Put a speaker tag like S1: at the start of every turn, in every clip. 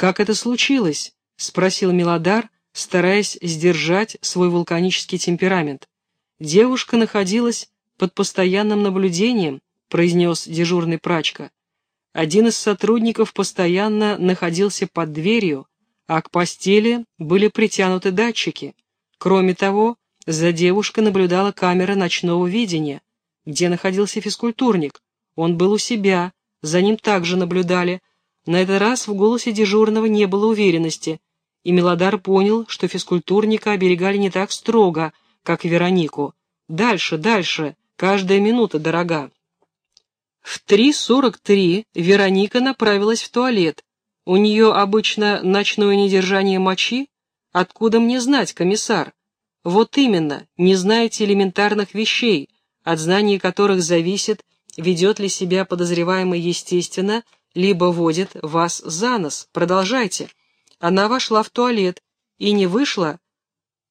S1: «Как это случилось?» — спросил Милодар, стараясь сдержать свой вулканический темперамент. «Девушка находилась под постоянным наблюдением», — произнес дежурный прачка. Один из сотрудников постоянно находился под дверью, а к постели были притянуты датчики. Кроме того, за девушкой наблюдала камера ночного видения, где находился физкультурник. Он был у себя, за ним также наблюдали. На этот раз в голосе дежурного не было уверенности, и Мелодар понял, что физкультурника оберегали не так строго, как Веронику. Дальше, дальше, каждая минута дорога. В 3.43 Вероника направилась в туалет, у нее обычно ночное недержание мочи? Откуда мне знать, комиссар? Вот именно, не знаете элементарных вещей, от знаний которых зависит, ведет ли себя подозреваемый естественно, либо водит вас за нос. Продолжайте. Она вошла в туалет и не вышла.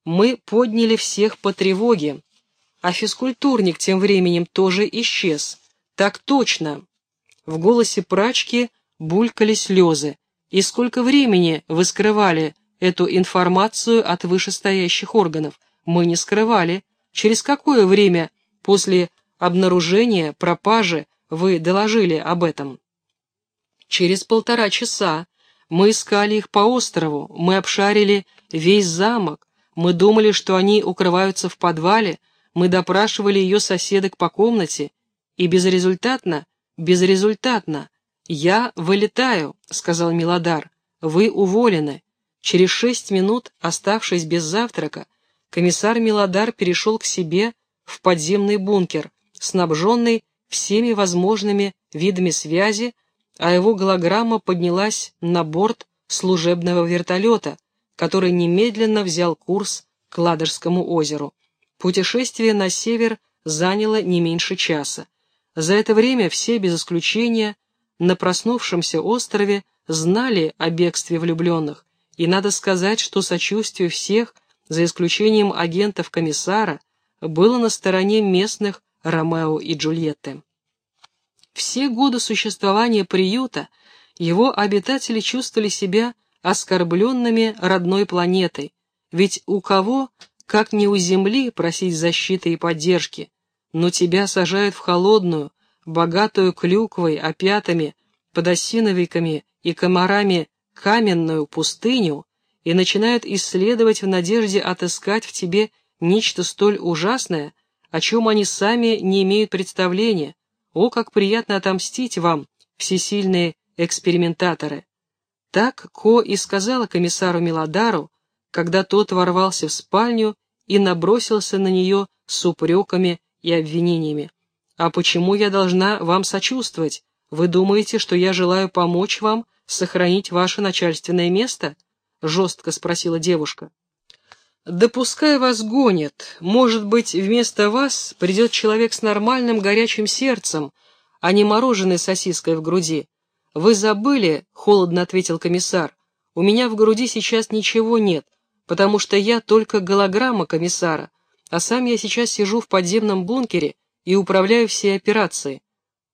S1: Мы подняли всех по тревоге. А физкультурник тем временем тоже исчез. Так точно. В голосе прачки булькали слезы. И сколько времени вы скрывали эту информацию от вышестоящих органов? Мы не скрывали. Через какое время после обнаружения пропажи вы доложили об этом? Через полтора часа. Мы искали их по острову, мы обшарили весь замок, мы думали, что они укрываются в подвале, мы допрашивали ее соседок по комнате, и безрезультатно, безрезультатно, «Я вылетаю», — сказал Милодар. «Вы уволены». Через шесть минут, оставшись без завтрака, комиссар Милодар перешел к себе в подземный бункер, снабженный всеми возможными видами связи, а его голограмма поднялась на борт служебного вертолета, который немедленно взял курс к Ладожскому озеру. Путешествие на север заняло не меньше часа. За это время все, без исключения, на проснувшемся острове знали о бегстве влюбленных, и надо сказать, что сочувствие всех, за исключением агентов комиссара, было на стороне местных Ромео и Джульетты. Все годы существования приюта его обитатели чувствовали себя оскорбленными родной планетой, ведь у кого, как не у Земли, просить защиты и поддержки, но тебя сажают в холодную, богатую клюквой, опятами, подосиновиками и комарами каменную пустыню и начинают исследовать в надежде отыскать в тебе нечто столь ужасное, о чем они сами не имеют представления. О, как приятно отомстить вам, всесильные экспериментаторы! Так Ко и сказала комиссару Милодару, когда тот ворвался в спальню и набросился на нее с упреками и обвинениями. «А почему я должна вам сочувствовать? Вы думаете, что я желаю помочь вам сохранить ваше начальственное место?» — жестко спросила девушка. «Да пускай вас гонят. Может быть, вместо вас придет человек с нормальным горячим сердцем, а не мороженой сосиской в груди. Вы забыли, — холодно ответил комиссар, — у меня в груди сейчас ничего нет, потому что я только голограмма комиссара, а сам я сейчас сижу в подземном бункере и управляю всей операцией.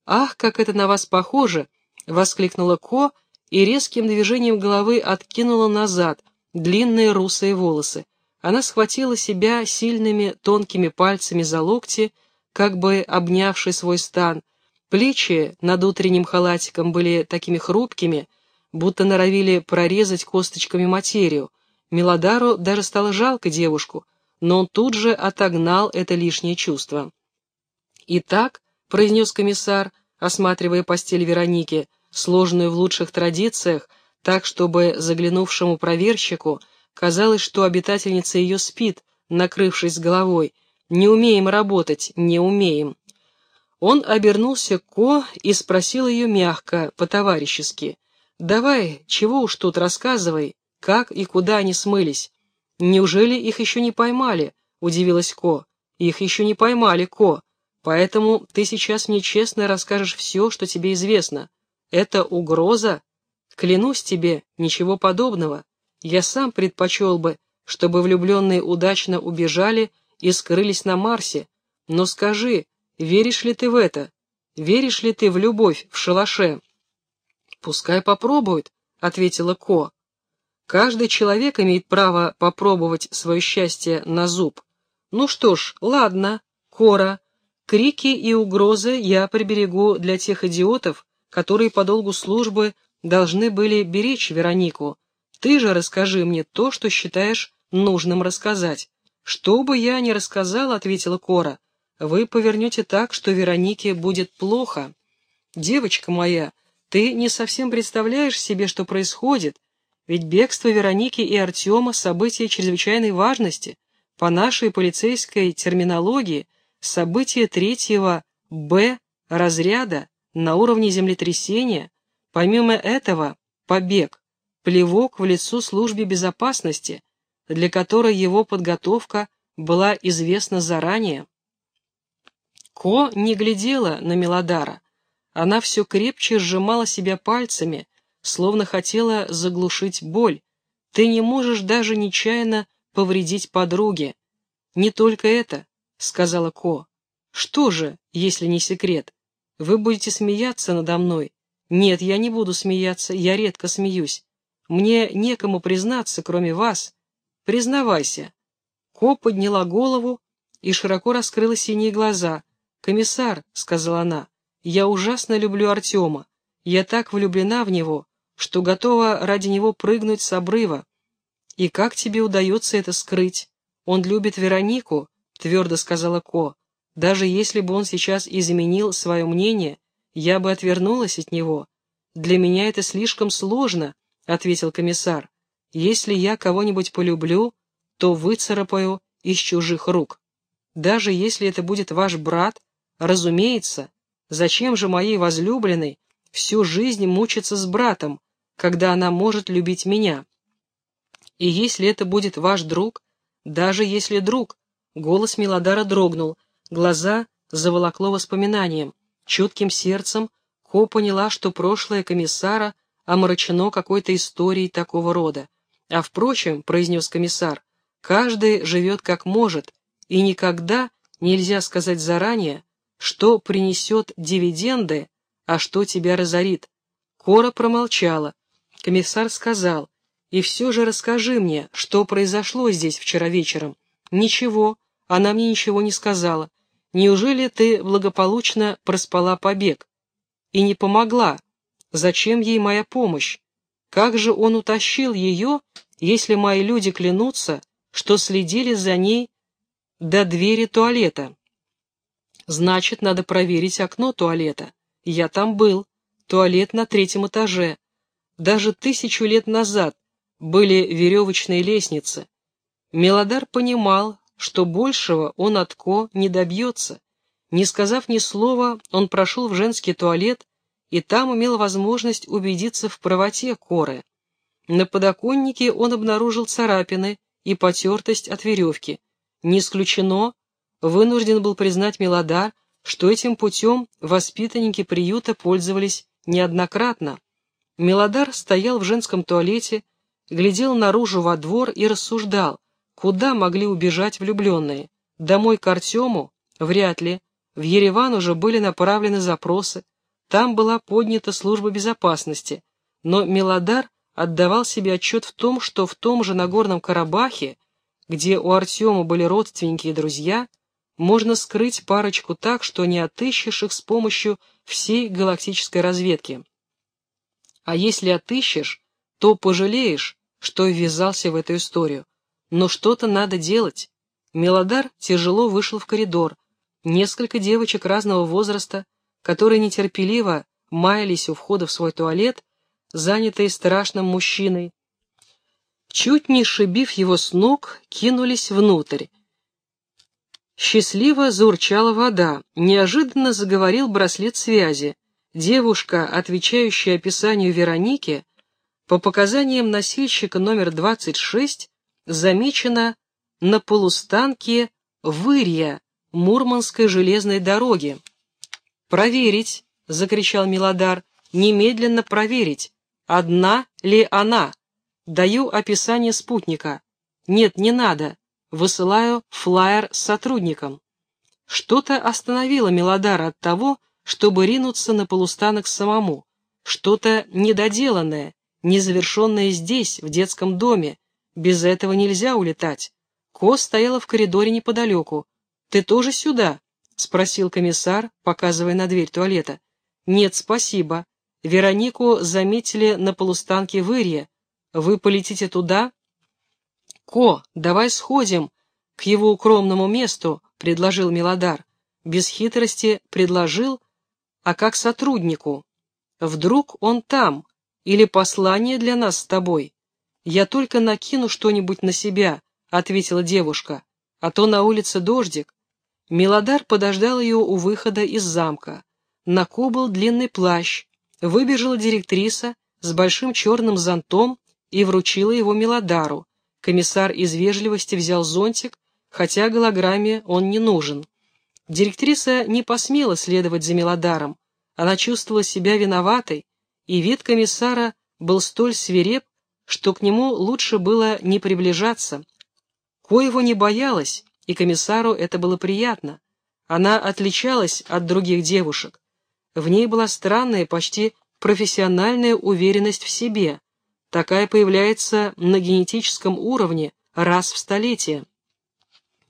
S1: «Ах, как это на вас похоже!» — воскликнула Ко и резким движением головы откинула назад длинные русые волосы. Она схватила себя сильными тонкими пальцами за локти, как бы обнявший свой стан. Плечи над утренним халатиком были такими хрупкими, будто норовили прорезать косточками материю. Милодару даже стало жалко девушку, но он тут же отогнал это лишнее чувство. «Итак», — произнес комиссар, осматривая постель Вероники, сложенную в лучших традициях, так, чтобы заглянувшему проверщику казалось, что обитательница ее спит, накрывшись головой. «Не умеем работать, не умеем». Он обернулся к Ко и спросил ее мягко, по-товарищески. «Давай, чего уж тут рассказывай, как и куда они смылись?» «Неужели их еще не поймали?» — удивилась Ко. «Их еще не поймали, Ко. Поэтому ты сейчас мне честно расскажешь все, что тебе известно. Это угроза? Клянусь тебе, ничего подобного. Я сам предпочел бы, чтобы влюбленные удачно убежали и скрылись на Марсе. Но скажи, веришь ли ты в это? Веришь ли ты в любовь в шалаше? Пускай попробуют, — ответила Ко. «Каждый человек имеет право попробовать свое счастье на зуб. Ну что ж, ладно, Кора, крики и угрозы я приберегу для тех идиотов, которые по долгу службы должны были беречь Веронику. Ты же расскажи мне то, что считаешь нужным рассказать. Что бы я ни рассказала, — ответила Кора, — вы повернете так, что Веронике будет плохо. Девочка моя, ты не совсем представляешь себе, что происходит, ведь бегство Вероники и Артема — событие чрезвычайной важности. По нашей полицейской терминологии, событие третьего «Б» разряда на уровне землетрясения, помимо этого, побег, плевок в лицо службе безопасности, для которой его подготовка была известна заранее. Ко не глядела на Мелодара. Она все крепче сжимала себя пальцами, словно хотела заглушить боль. Ты не можешь даже нечаянно повредить подруге. Не только это, сказала Ко. Что же, если не секрет? Вы будете смеяться надо мной? Нет, я не буду смеяться, я редко смеюсь. Мне некому признаться, кроме вас. Признавайся. Ко подняла голову и широко раскрыла синие глаза. «Комиссар», — сказала она, — «я ужасно люблю Артема. Я так влюблена в него, что готова ради него прыгнуть с обрыва. И как тебе удается это скрыть? Он любит Веронику, — твердо сказала Ко. Даже если бы он сейчас изменил свое мнение, я бы отвернулась от него. Для меня это слишком сложно, — ответил комиссар. Если я кого-нибудь полюблю, то выцарапаю из чужих рук. Даже если это будет ваш брат, разумеется, зачем же моей возлюбленной всю жизнь мучиться с братом, когда она может любить меня? И если это будет ваш друг, даже если друг, голос Милодара дрогнул, глаза заволокло воспоминанием, чутким сердцем Ко поняла, что прошлое комиссара омрачено какой-то историей такого рода. А впрочем, произнес комиссар, каждый живет как может, и никогда нельзя сказать заранее, что принесет дивиденды, а что тебя разорит. Кора промолчала. Комиссар сказал, и все же расскажи мне, что произошло здесь вчера вечером. Ничего, она мне ничего не сказала. Неужели ты благополучно проспала побег? И не помогла. Зачем ей моя помощь? Как же он утащил ее, если мои люди клянутся, что следили за ней до двери туалета? Значит, надо проверить окно туалета. Я там был. Туалет на третьем этаже. Даже тысячу лет назад были веревочные лестницы. Мелодар понимал, что большего он от Ко не добьется. Не сказав ни слова, он прошел в женский туалет и там имел возможность убедиться в правоте Коры. На подоконнике он обнаружил царапины и потертость от веревки. Не исключено, вынужден был признать Мелодар, что этим путем воспитанники приюта пользовались неоднократно. Мелодар стоял в женском туалете, глядел наружу во двор и рассуждал, куда могли убежать влюбленные. Домой к Артему? Вряд ли. В Ереван уже были направлены запросы, там была поднята служба безопасности, но Мелодар отдавал себе отчет в том, что в том же Нагорном Карабахе, где у Артема были родственники и друзья, можно скрыть парочку так, что не отыщешь их с помощью всей галактической разведки. А если отыщешь, то пожалеешь, что ввязался в эту историю. Но что-то надо делать. Мелодар тяжело вышел в коридор. Несколько девочек разного возраста которые нетерпеливо маялись у входа в свой туалет, занятые страшным мужчиной, чуть не шибив его с ног, кинулись внутрь. Счастливо заурчала вода, неожиданно заговорил браслет связи. Девушка, отвечающая описанию Вероники, по показаниям носильщика номер 26, замечена на полустанке Вырья Мурманской железной дороги. «Проверить!» — закричал Милодар. «Немедленно проверить, одна ли она. Даю описание спутника. Нет, не надо. Высылаю флаер с сотрудником». Что-то остановило Милодара от того, чтобы ринуться на полустанок самому. Что-то недоделанное, незавершенное здесь, в детском доме. Без этого нельзя улетать. Ко стояла в коридоре неподалеку. «Ты тоже сюда?» — спросил комиссар, показывая на дверь туалета. «Нет, спасибо. Веронику заметили на полустанке в Ирье. Вы полетите туда?» «Ко, давай сходим к его укромному месту», — предложил Милодар. Без хитрости предложил, а как сотруднику. Вдруг он там, или послание для нас с тобой? Я только накину что-нибудь на себя, — ответила девушка, — а то на улице дождик. Милодар подождал ее у выхода из замка. На Ко был длинный плащ. Выбежала директриса с большим черным зонтом и вручила его Милодару. Комиссар из вежливости взял зонтик, хотя голограмме он не нужен. Директриса не посмела следовать за Милодаром. Она чувствовала себя виноватой, и вид комиссара был столь свиреп, что к нему лучше было не приближаться. Коего не боялась, и комиссару это было приятно. Она отличалась от других девушек. В ней была странная, почти профессиональная уверенность в себе. Такая появляется на генетическом уровне раз в столетие.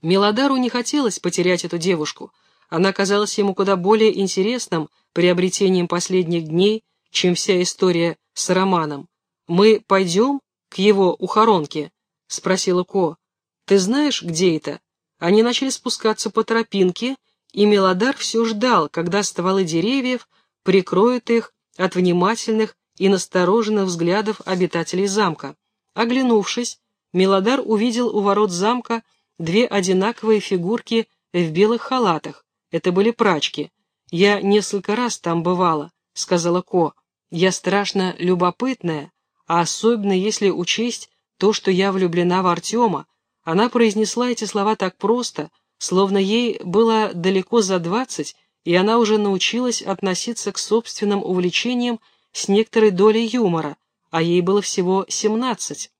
S1: Мелодару не хотелось потерять эту девушку. Она казалась ему куда более интересным приобретением последних дней, чем вся история с Романом. «Мы пойдем к его ухоронке?» — спросила Ко. «Ты знаешь, где это?» Они начали спускаться по тропинке, и Мелодар все ждал, когда стволы деревьев прикроют их от внимательных и настороженных взглядов обитателей замка. Оглянувшись, Мелодар увидел у ворот замка две одинаковые фигурки в белых халатах. Это были прачки. «Я несколько раз там бывала», — сказала Ко. «Я страшно любопытная, а особенно если учесть то, что я влюблена в Артема, она произнесла эти слова так просто, словно ей было далеко за двадцать, и она уже научилась относиться к собственным увлечениям с некоторой долей юмора, а ей было всего семнадцать.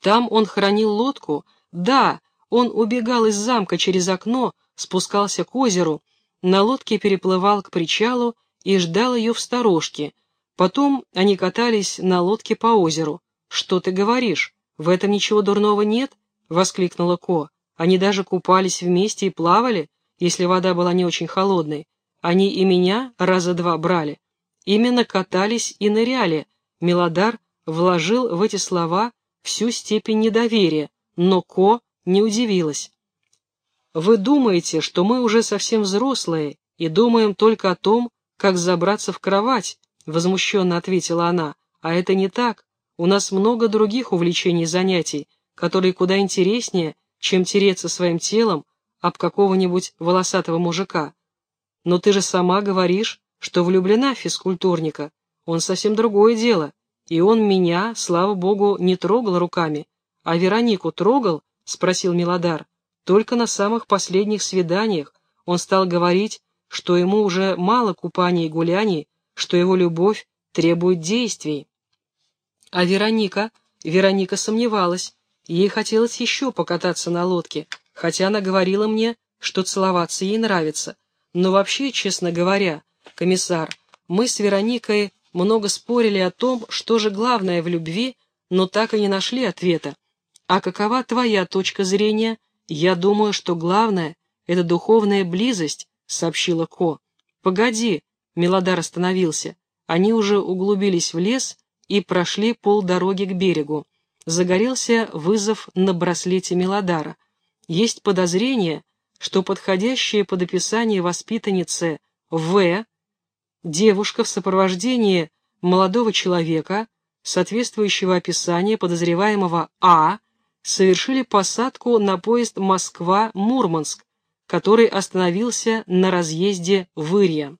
S1: Там он хранил лодку, да, он убегал из замка через окно, спускался к озеру, на лодке переплывал к причалу и ждал ее в сторожке. Потом они катались на лодке по озеру. «Что ты говоришь? «В этом ничего дурного нет?» — воскликнула Ко. «Они даже купались вместе и плавали, если вода была не очень холодной. Они и меня раза два брали. Именно катались и ныряли». Милодар вложил в эти слова всю степень недоверия, но Ко не удивилась. «Вы думаете, что мы уже совсем взрослые и думаем только о том, как забраться в кровать?» — возмущенно ответила она. «А это не так. У нас много других увлечений и занятий, которые куда интереснее, чем тереться своим телом об какого-нибудь волосатого мужика. Но ты же сама говоришь, что влюблена в физкультурника. Он совсем другое дело. И он меня, слава богу, не трогал руками. А Веронику трогал? Спросил Милодар. Только на самых последних свиданиях он стал говорить, что ему уже мало купаний и гуляний, что его любовь требует действий. А Вероника? Вероника сомневалась. Ей хотелось еще покататься на лодке, хотя она говорила мне, что целоваться ей нравится. Но вообще, честно говоря, комиссар, мы с Вероникой много спорили о том, что же главное в любви, но так и не нашли ответа. А какова твоя точка зрения? Я думаю, что главное — это духовная близость, сообщила Ко. Погоди, Мелодар остановился. Они уже углубились в лес, и прошли полдороги к берегу. Загорелся вызов на браслете Мелодара. Есть подозрение, что подходящая под описание воспитанницы В, девушка в сопровождении молодого человека, соответствующего описания подозреваемого А, совершили посадку на поезд Москва-Мурманск, который остановился на разъезде в Ирья.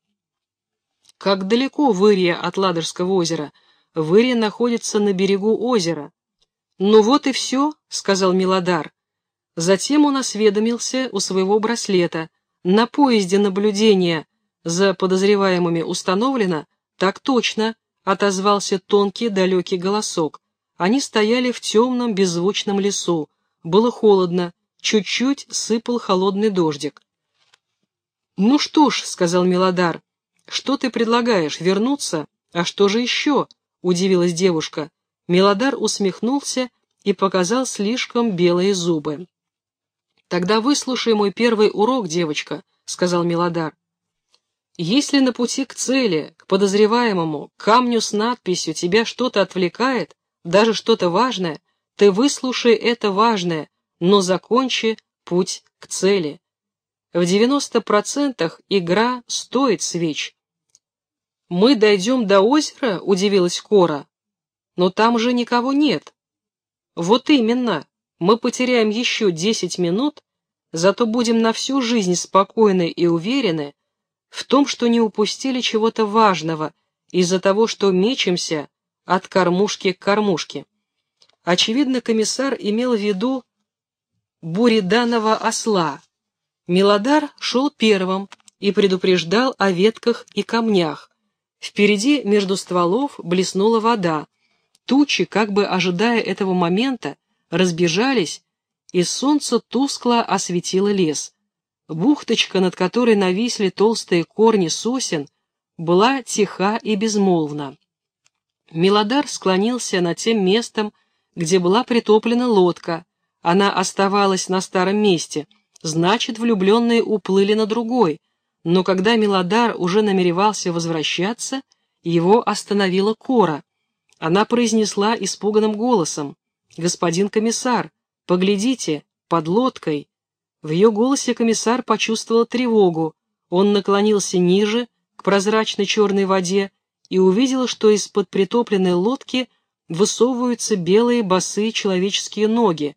S1: Как далеко в Ирье от Ладожского озера – Выри находится на берегу озера. «Ну вот и все», — сказал Милодар. Затем он осведомился у своего браслета. На поезде наблюдения за подозреваемыми установлено? Так точно, — отозвался тонкий далекий голосок. Они стояли в темном беззвучном лесу. Было холодно, чуть-чуть сыпал холодный дождик. «Ну что ж», — сказал Милодар, — «что ты предлагаешь, вернуться? А что же еще? — удивилась девушка. Мелодар усмехнулся и показал слишком белые зубы. «Тогда выслушай мой первый урок, девочка», — сказал Мелодар. «Если на пути к цели, к подозреваемому, камню с надписью тебя что-то отвлекает, даже что-то важное, ты выслушай это важное, но закончи путь к цели. В 90% игра стоит свеч. «Мы дойдем до озера?» — удивилась Кора. «Но там же никого нет». «Вот именно. Мы потеряем еще десять минут, зато будем на всю жизнь спокойны и уверены в том, что не упустили чего-то важного из-за того, что мечемся от кормушки к кормушке». Очевидно, комиссар имел в виду буриданного осла. Милодар шел первым и предупреждал о ветках и камнях. Впереди между стволов блеснула вода. Тучи, как бы ожидая этого момента, разбежались, и солнце тускло осветило лес. Бухточка, над которой нависли толстые корни сосен, была тиха и безмолвна. Милодар склонился над тем местом, где была притоплена лодка. Она оставалась на старом месте, значит, влюбленные уплыли на другой. Но когда Милодар уже намеревался возвращаться, его остановила Кора. Она произнесла испуганным голосом, «Господин комиссар, поглядите, под лодкой». В ее голосе комиссар почувствовал тревогу. Он наклонился ниже, к прозрачной черной воде, и увидел, что из-под притопленной лодки – высовываются белые босые человеческие ноги,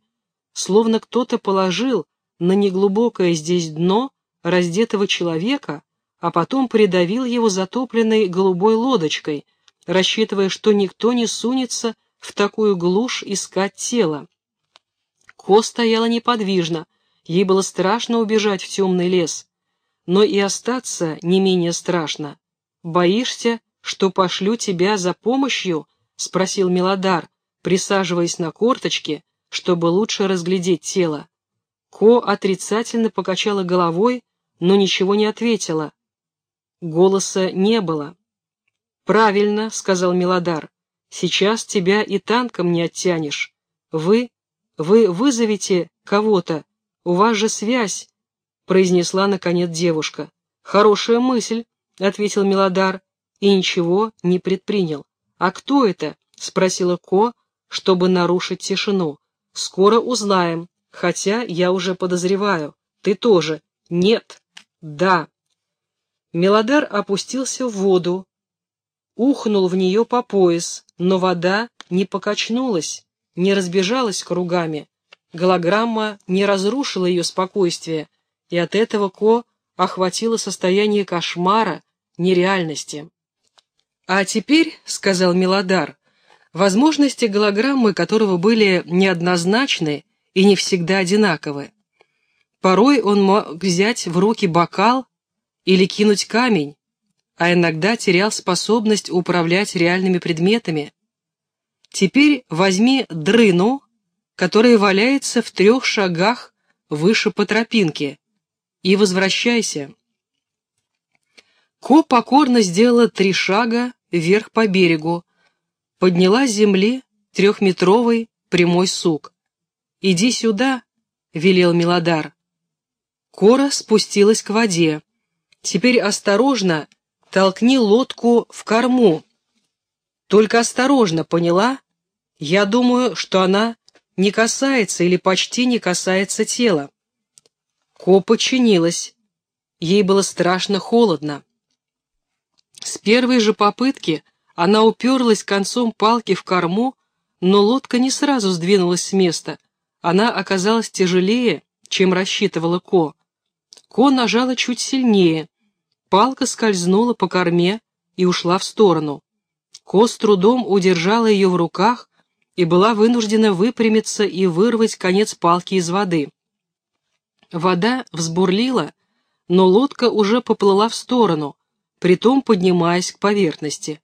S1: словно кто-то положил на неглубокое здесь дно раздетого человека, а потом придавил его затопленной голубой лодочкой, рассчитывая, что никто не сунется в такую глушь искать тело. Ко стояла неподвижно, ей было страшно убежать в темный лес, но и остаться не менее страшно. Боишься, что пошлю тебя за помощью — спросил Милодар, присаживаясь на корточки, чтобы лучше разглядеть тело. Ко отрицательно покачала головой, но ничего не ответила. Голоса не было. «Правильно», — сказал Милодар, — «сейчас тебя и танком не оттянешь. Вы, вы вызовете кого-то, у вас же связь», — произнесла наконец девушка. «Хорошая мысль», — ответил Милодар, и ничего не предпринял. «А кто это?» — спросила Ко, чтобы нарушить тишину. «Скоро узнаем, хотя я уже подозреваю. Ты тоже. Нет. Да». Мелодар опустился в воду, ухнул в нее по пояс, но вода не покачнулась, не разбежалась кругами. Голограмма не разрушила ее спокойствие, и от этого Ко охватило состояние кошмара, нереальности. «А теперь, — сказал Милодар, — возможности голограммы которого были неоднозначны и не всегда одинаковы. Порой он мог взять в руки бокал или кинуть камень, а иногда терял способность управлять реальными предметами. Теперь возьми дрыну, которая валяется в трех шагах выше по тропинке, и возвращайся. Ко покорно сделала три шага вверх по берегу, подняла с земли трехметровый прямой сук. «Иди сюда», — велел Милодар. Кора спустилась к воде. «Теперь осторожно толкни лодку в корму». «Только осторожно, поняла? Я думаю, что она не касается или почти не касается тела». Ко подчинилась. Ей было страшно холодно. С первой же попытки она уперлась концом палки в корму, но лодка не сразу сдвинулась с места. Она оказалась тяжелее, чем рассчитывала Ко. Ко нажала чуть сильнее. Палка скользнула по корме и ушла в сторону. Ко с трудом удержала ее в руках и была вынуждена выпрямиться и вырвать конец палки из воды. Вода взбурлила, но лодка уже поплыла в сторону, притом поднимаясь к поверхности.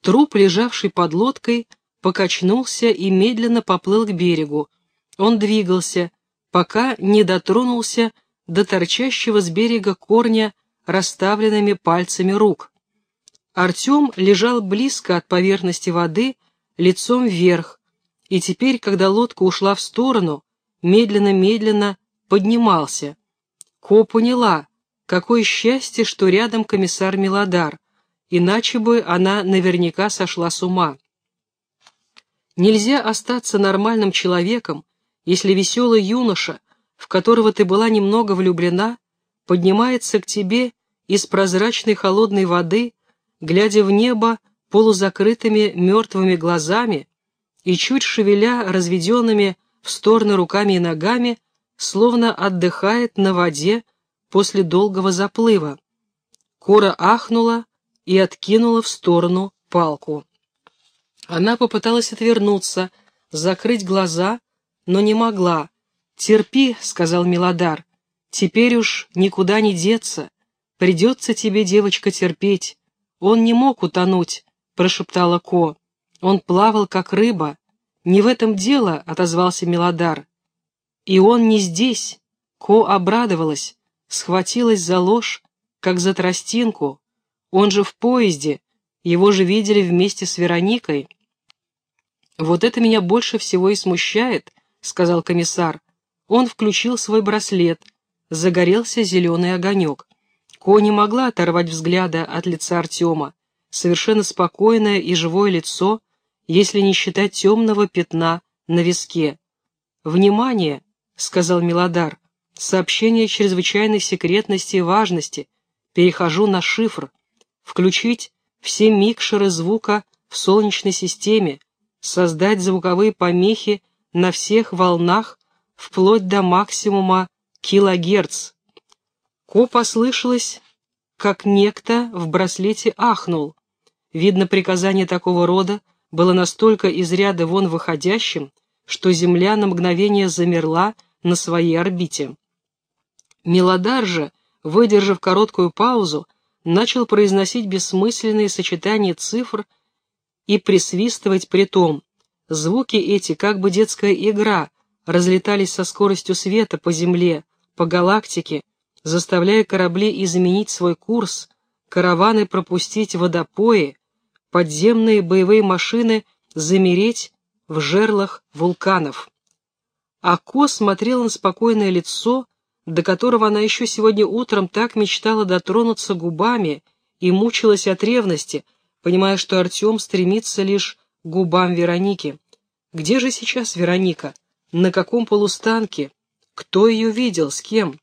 S1: Труп, лежавший под лодкой, покачнулся и медленно поплыл к берегу. Он двигался, пока не дотронулся до торчащего с берега корня расставленными пальцами рук. Артем лежал близко от поверхности воды, лицом вверх, и теперь, когда лодка ушла в сторону, медленно-медленно поднимался. Ко поняла, какое счастье, что рядом комиссар Милодар, иначе бы она наверняка сошла с ума. Нельзя остаться нормальным человеком, если веселый юноша, в которого ты была немного влюблена, поднимается к тебе из прозрачной холодной воды, глядя в небо полузакрытыми мертвыми глазами и чуть шевеля разведенными в стороны руками и ногами, словно отдыхает на воде после долгого заплыва. Кора ахнула и откинула в сторону палку. Она попыталась отвернуться, закрыть глаза, но не могла. «Терпи», — сказал Милодар, — «теперь уж никуда не деться. Придется тебе, девочка, терпеть. Он не мог утонуть», — прошептала Ко. «Он плавал, как рыба». «Не в этом дело», — отозвался Милодар. «И он не здесь». Ко обрадовалась, схватилась за ложь, как за тростинку. Он же в поезде, его же видели вместе с Вероникой. «Вот это меня больше всего и смущает», — сказал комиссар. Он включил свой браслет. Загорелся зеленый огонек. Ко не могла оторвать взгляда от лица Артема. Совершенно спокойное и живое лицо, если не считать темного пятна на виске. «Внимание!» — сказал Милодар. «Сообщение чрезвычайной секретности и важности. Перехожу на шифр. Включить все микшеры звука в Солнечной системе, создать звуковые помехи на всех волнах вплоть до максимума килогерц. Ко послышалось, как некто в браслете ахнул. Видно, приказание такого рода было настолько из ряда вон выходящим, что Земля на мгновение замерла на своей орбите. Мелодар же, выдержав короткую паузу, начал произносить бессмысленные сочетания цифр и присвистывать при том. Звуки эти, как бы детская игра, разлетались со скоростью света по Земле, по галактике, заставляя корабли изменить свой курс, караваны пропустить водопои, подземные боевые машины замереть в жерлах вулканов. А Ко смотрела на спокойное лицо, до которого она еще сегодня утром так мечтала дотронуться губами и мучилась от ревности, понимая, что Артем стремится лишь к губам Вероники. Где же сейчас Вероника? На каком полустанке? Кто ее видел? С кем?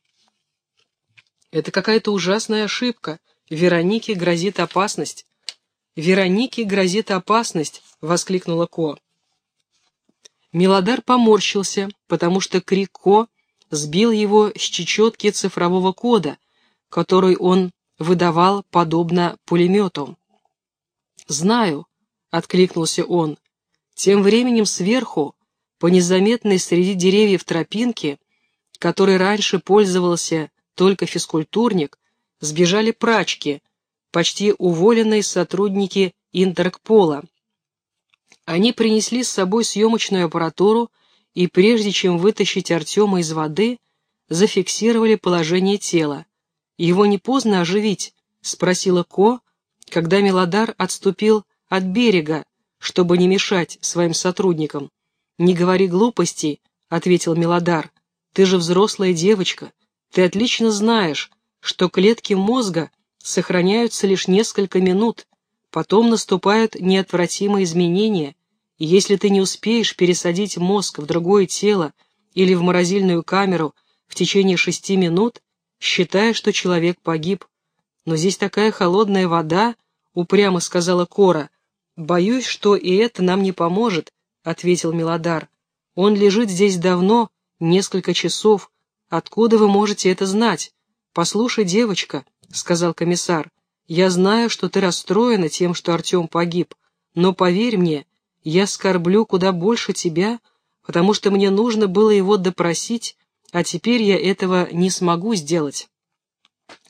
S1: Это какая-то ужасная ошибка. Веронике грозит опасность. Веронике грозит опасность, воскликнула Ко. Милодар поморщился, потому что крик Ко сбил его с чечетки цифрового кода, который он выдавал подобно пулемету. «Знаю», — откликнулся он. Тем временем сверху, по незаметной среди деревьев тропинке, которой раньше пользовался только физкультурник, сбежали прачки, почти уволенные сотрудники Интеркпола. Они принесли с собой съемочную аппаратуру и прежде чем вытащить Артема из воды, зафиксировали положение тела. «Его не поздно оживить?» — спросила Ко, когда Мелодар отступил от берега, чтобы не мешать своим сотрудникам. «Не говори глупостей», — ответил Мелодар. «Ты же взрослая девочка. Ты отлично знаешь, что клетки мозга сохраняются лишь несколько минут, потом наступают неотвратимые изменения, и если ты не успеешь пересадить мозг в другое тело или в морозильную камеру в течение шести минут, считай, что человек погиб. Но здесь такая холодная вода, — упрямо сказала Кора. «Боюсь, что и это нам не поможет», — ответил Милодар. «Он лежит здесь давно, несколько часов, Откуда вы можете это знать? Послушай, девочка, — сказал комиссар, — я знаю, что ты расстроена тем, что Артем погиб, но поверь мне, я скорблю куда больше тебя, потому что мне нужно было его допросить, а теперь я этого не смогу сделать.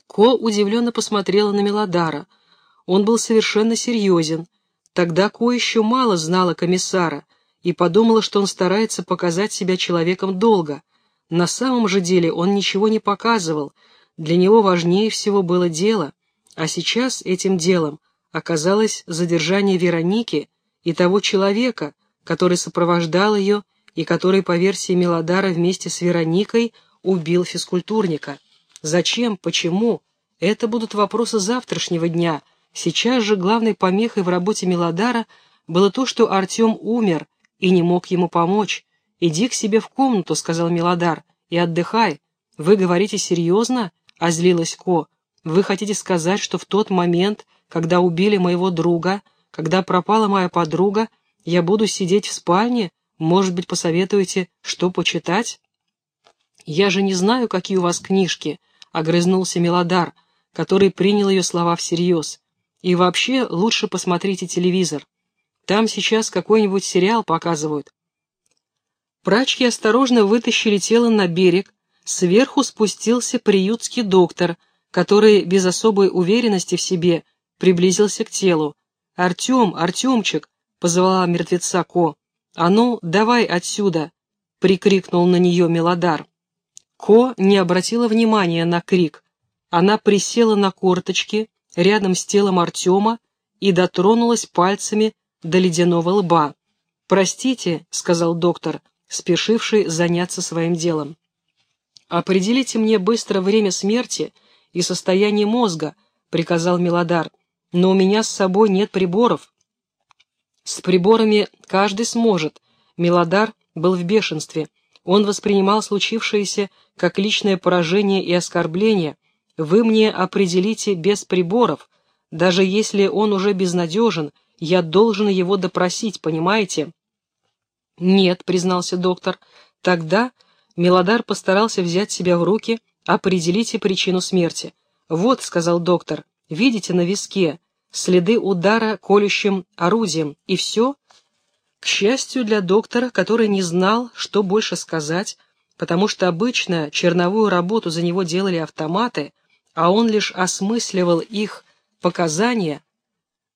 S1: Ко удивленно посмотрела на Мелодара. Он был совершенно серьезен. Тогда Ко еще мало знала комиссара и подумала, что он старается показать себя человеком долго — на самом же деле он ничего не показывал, для него важнее всего было дело, а сейчас этим делом оказалось задержание Вероники и того человека, который сопровождал ее и который, по версии Мелодара, вместе с Вероникой убил физкультурника. Зачем? Почему? Это будут вопросы завтрашнего дня. Сейчас же главной помехой в работе Мелодара было то, что Артем умер и не мог ему помочь. «Иди к себе в комнату», — сказал Мелодар, — «и отдыхай. Вы говорите серьезно?» — озлилась Ко. «Вы хотите сказать, что в тот момент, когда убили моего друга, когда пропала моя подруга, я буду сидеть в спальне? Может быть, посоветуете, что почитать?» «Я же не знаю, какие у вас книжки», — огрызнулся Мелодар, который принял ее слова всерьез. «И вообще лучше посмотрите телевизор. Там сейчас какой-нибудь сериал показывают». Прачки осторожно вытащили тело на берег, сверху спустился приютский доктор, который без особой уверенности в себе приблизился к телу. «Артем, Артемчик!» — позвала мертвеца Ко. «А ну, давай отсюда!» — прикрикнул на нее Мелодар. Ко не обратила внимания на крик. Она присела на корточки рядом с телом Артема и дотронулась пальцами до ледяного лба. «Простите», — сказал доктор, спешивший заняться своим делом. «Определите мне быстро время смерти и состояние мозга», — приказал Милодар, «но у меня с собой нет приборов». «С приборами каждый сможет», — Милодар был в бешенстве. Он воспринимал случившееся как личное поражение и оскорбление. Вы мне определите без приборов, даже если он уже безнадежен, я должен его допросить, понимаете? Нет, признался доктор. Тогда Мелодар постарался взять себя в руки, определите причину смерти. Вот, сказал доктор, видите на виске следы удара колющим орудием, и все? К счастью для доктора, который не знал, что больше сказать, потому что обычно черновую работу за него делали автоматы, а он лишь осмысливал их показания,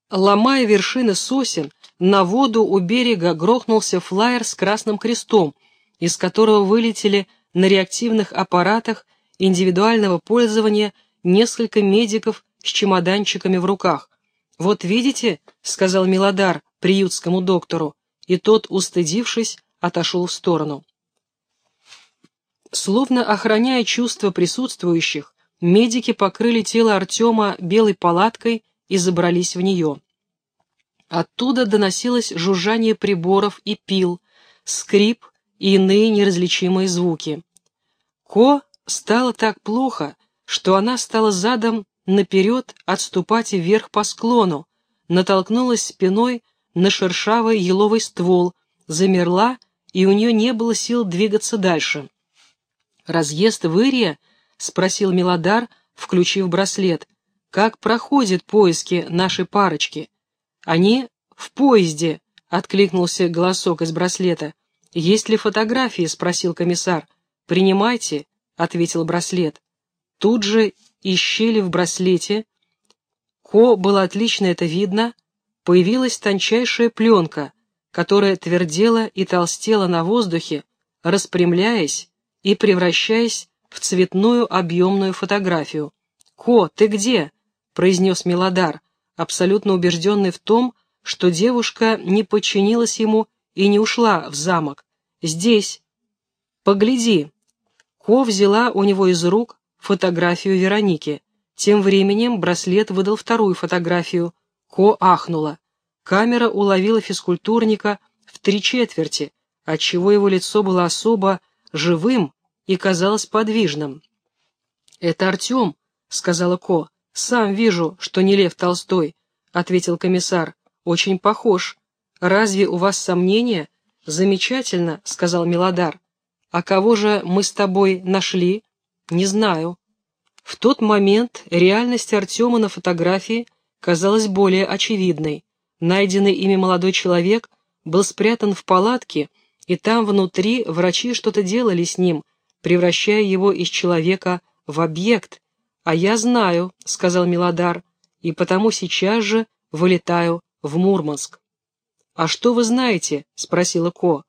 S1: ломая вершины сосен, на воду у берега грохнулся флайер с красным крестом, из которого вылетели на реактивных аппаратах индивидуального пользования несколько медиков с чемоданчиками в руках. «Вот видите», — сказал Милодар приютскому доктору, и тот, устыдившись, отошел в сторону. Словно охраняя чувства присутствующих, медики покрыли тело Артема белой палаткой и забрались в нее. Оттуда доносилось жужжание приборов и пил, скрип и иные неразличимые звуки. Ко стало так плохо, что она стала задом наперед отступать вверх по склону, натолкнулась спиной на шершавый еловый ствол, замерла, и у нее не было сил двигаться дальше. «Разъезд в Ирия?» — спросил Милодар, включив браслет. «Как проходят поиски нашей парочки?» «Они в поезде», — откликнулся голосок из браслета. «Есть ли фотографии?» — спросил комиссар. «Принимайте», — ответил браслет. Тут же из щели в браслете, Ко было отлично это видно, появилась тончайшая пленка, которая твердела и толстела на воздухе, распрямляясь и превращаясь в цветную объемную фотографию. «Ко, ты где?» — произнес Мелодар, абсолютно убежденный в том, что девушка не подчинилась ему и не ушла в замок. «Здесь. Погляди». Ко взяла у него из рук фотографию Вероники. Тем временем браслет выдал вторую фотографию. Ко ахнула. Камера уловила физкультурника в три четверти, отчего его лицо было особо живым и казалось подвижным. «Это Артем», — сказала Ко. «Сам вижу, что не Лев Толстой», — ответил комиссар. «Очень похож. Разве у вас сомнения?» «Замечательно», — сказал Милодар. «А кого же мы с тобой нашли?» «Не знаю». В тот момент реальность Артема на фотографии казалась более очевидной. Найденный ими молодой человек был спрятан в палатке, и там внутри врачи что-то делали с ним, превращая его из человека в объект. «А я знаю», — сказал Милодар, — «и потому сейчас же вылетаю в Мурманск». «А что вы знаете?» — спросила Ко.